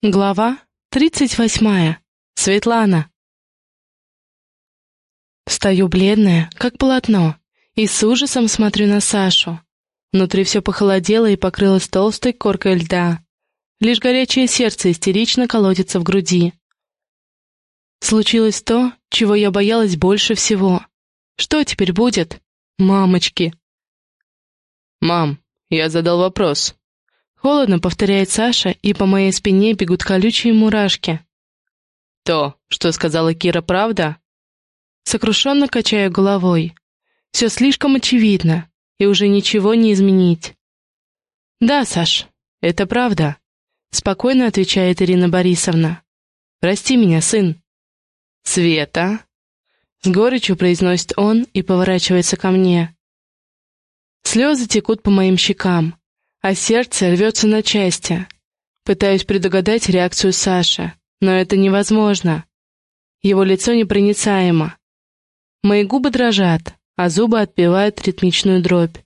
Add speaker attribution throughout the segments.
Speaker 1: Глава тридцать восьмая. Светлана. Стою бледная, как полотно, и с ужасом смотрю на Сашу. Внутри все похолодело и покрылось толстой коркой льда. Лишь горячее сердце истерично колотится в груди. Случилось то, чего я боялась больше всего. Что теперь будет? Мамочки.
Speaker 2: «Мам, я задал вопрос»,
Speaker 1: Холодно повторяет Саша, и по моей спине бегут колючие мурашки.
Speaker 2: То, что сказала Кира, правда?
Speaker 1: Сокрушенно качаю головой. Все слишком очевидно, и уже ничего не изменить. Да, Саш, это правда. Спокойно отвечает Ирина Борисовна. Прости меня, сын.
Speaker 2: Света?
Speaker 1: С горечью произносит он и поворачивается ко мне. Слезы текут по моим щекам а сердце рвется на части. Пытаюсь предугадать реакцию Саши, но это невозможно. Его лицо непроницаемо. Мои губы дрожат, а зубы отпевают ритмичную дробь.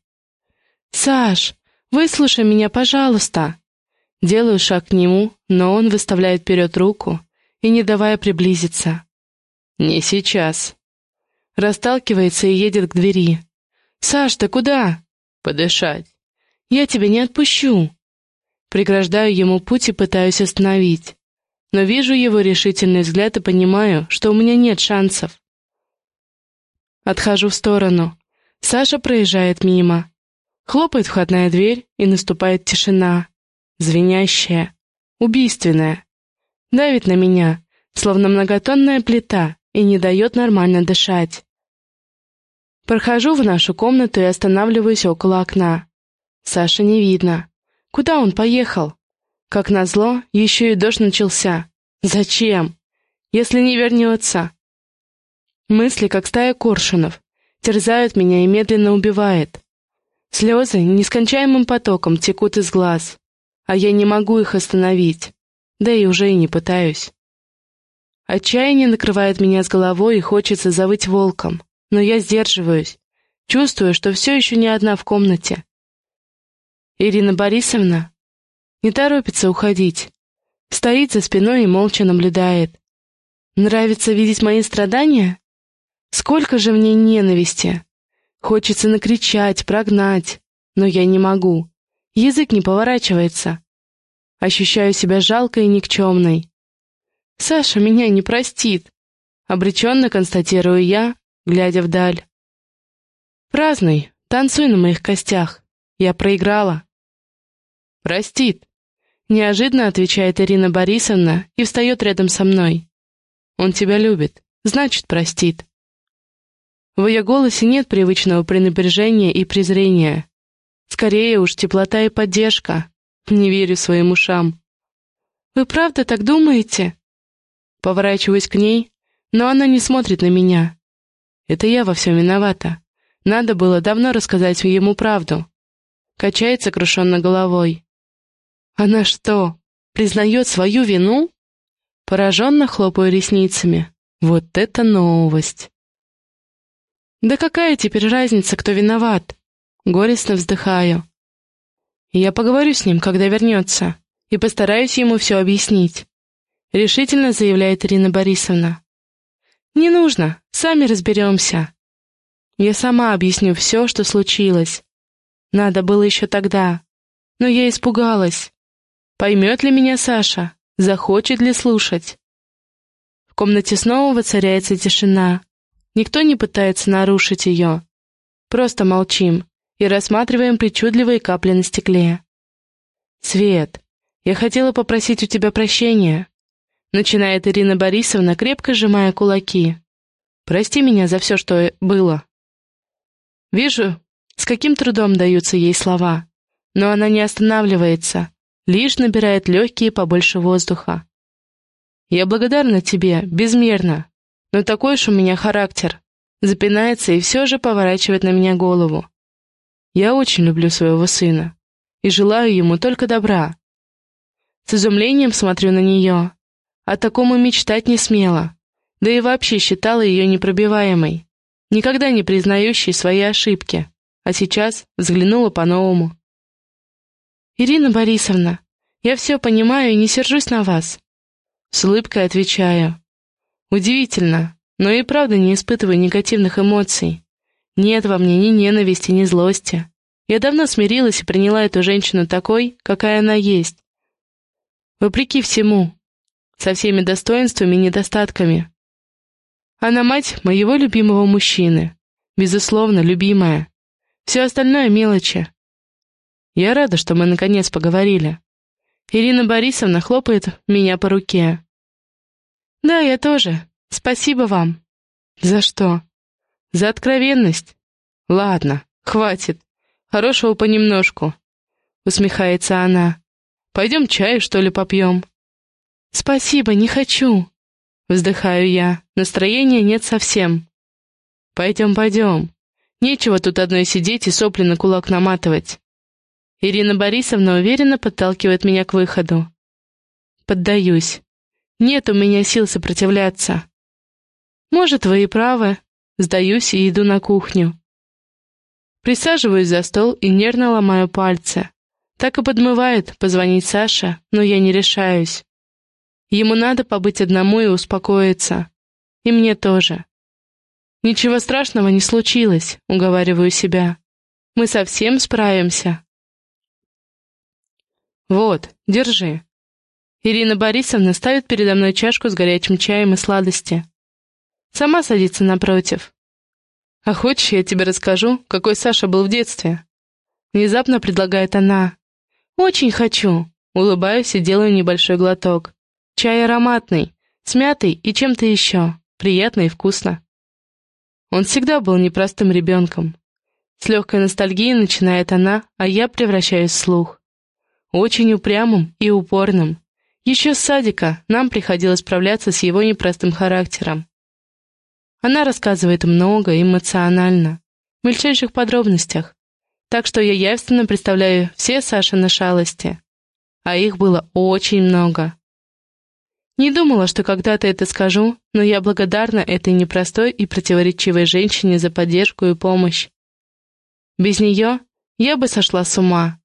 Speaker 1: «Саш, выслушай меня, пожалуйста!» Делаю шаг к нему, но он выставляет вперед руку и не давая приблизиться.
Speaker 2: «Не сейчас».
Speaker 1: Расталкивается и едет к двери. «Саш, ты куда?»
Speaker 2: «Подышать».
Speaker 1: «Я тебя не отпущу!» Преграждаю ему путь и пытаюсь остановить. Но вижу его решительный взгляд и понимаю, что у меня нет шансов. Отхожу в сторону. Саша проезжает мимо. Хлопает входная дверь, и наступает тишина. Звенящая, убийственная. Давит на меня, словно многотонная плита, и не дает нормально дышать. Прохожу в нашу комнату и останавливаюсь около окна. Саши не видно. Куда он поехал? Как назло, еще и дождь начался. Зачем? Если не вернется? Мысли, как стая коршунов, терзают меня и медленно убивает. Слезы нескончаемым потоком текут из глаз, а я не могу их остановить, да и уже и не пытаюсь. Отчаяние накрывает меня с головой и хочется завыть волком, но я сдерживаюсь, чувствую, что все еще не одна в комнате. Ирина Борисовна не торопится уходить. Стоит за спиной и молча наблюдает. Нравится видеть мои страдания? Сколько же в ней ненависти. Хочется накричать, прогнать, но я не могу. Язык не поворачивается. Ощущаю себя жалкой и никчемной. Саша меня не простит. Обреченно констатирую я, глядя вдаль. Празднуй, танцуй на моих костях. Я проиграла.
Speaker 2: «Простит», —
Speaker 1: неожиданно отвечает Ирина Борисовна и встает рядом со мной. «Он тебя любит, значит, простит». В ее голосе нет привычного пренебрежения и презрения. Скорее уж, теплота и поддержка. Не верю своим ушам. «Вы правда так думаете?» Поворачиваюсь к ней, но она не смотрит на меня. Это я во всем виновата. Надо было давно рассказать ему правду. Качает сокрушенно головой. Она что, признает свою вину? Пораженно хлопаю ресницами. Вот это новость! Да какая теперь разница, кто виноват? Горестно вздыхаю. Я поговорю с ним, когда вернется, и постараюсь ему все объяснить. Решительно заявляет Ирина Борисовна. Не нужно, сами разберемся. Я сама объясню все, что случилось. Надо было еще тогда. Но я испугалась. Поймет ли меня Саша? Захочет ли слушать? В комнате снова воцаряется тишина. Никто не пытается нарушить ее. Просто молчим и рассматриваем причудливые капли на стекле. «Свет, я хотела попросить у тебя прощения», начинает Ирина Борисовна, крепко сжимая кулаки. «Прости меня за все, что было». Вижу, с каким трудом даются ей слова, но она не останавливается, лишь набирает легкие побольше воздуха. «Я благодарна тебе, безмерно, но такой уж у меня характер», запинается и все же поворачивает на меня голову. «Я очень люблю своего сына и желаю ему только добра». С изумлением смотрю на нее. О таком и мечтать не смела, да и вообще считала ее непробиваемой, никогда не признающей свои ошибки, а сейчас взглянула по-новому. «Ирина Борисовна, Я все понимаю и не сержусь на вас. С улыбкой отвечаю. Удивительно, но и правда не испытываю негативных эмоций. Нет во мне ни ненависти, ни злости. Я давно смирилась и приняла эту женщину такой, какая она есть. Вопреки всему, со всеми достоинствами и недостатками. Она мать моего любимого мужчины. Безусловно, любимая. Все остальное мелочи. Я рада, что мы наконец поговорили. Ирина Борисовна хлопает меня по руке. Да, я тоже. Спасибо вам. За что? За откровенность. Ладно, хватит. Хорошего понемножку. Усмехается она. Пойдем чаю, что ли, попьем? Спасибо, не хочу. Вздыхаю я. Настроения нет совсем. Пойдем, пойдем. Нечего тут одной сидеть и сопли на кулак наматывать. Ирина Борисовна уверенно подталкивает меня к выходу. Поддаюсь. Нет у меня сил сопротивляться. Может, вы и правы. Сдаюсь и иду на кухню. Присаживаюсь за стол и нервно ломаю пальцы. Так и подмывает позвонить Саше, но я не решаюсь. Ему надо побыть одному и успокоиться. И мне тоже. Ничего страшного не случилось, уговариваю себя. Мы совсем справимся. Вот, держи. Ирина Борисовна ставит передо мной чашку с горячим чаем и сладости. Сама садится напротив. А хочешь, я тебе расскажу, какой Саша был в детстве? Внезапно предлагает она. Очень хочу. Улыбаюсь и делаю небольшой глоток. Чай ароматный, с мятой и чем-то еще. Приятно и вкусно. Он всегда был непростым ребенком. С легкой ностальгией начинает она, а я превращаюсь в слух. Очень упрямым и упорным. Еще с садика нам приходилось справляться с его непростым характером. Она рассказывает много, эмоционально, в мельчайших подробностях, так что я явственно представляю все Сашины шалости. А их было очень много. Не думала, что когда-то это скажу, но я благодарна этой непростой и противоречивой женщине за поддержку и помощь. Без нее я бы сошла с ума.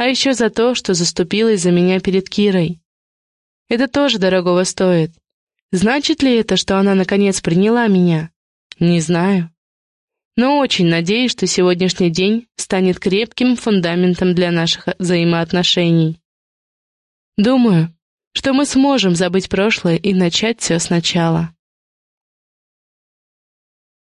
Speaker 1: А еще за то, что заступилась за меня перед Кирой. Это тоже дорогого стоит. Значит ли это, что она наконец приняла меня? Не знаю. Но очень надеюсь, что сегодняшний день станет крепким фундаментом для наших взаимоотношений. Думаю, что мы сможем забыть прошлое и начать все сначала.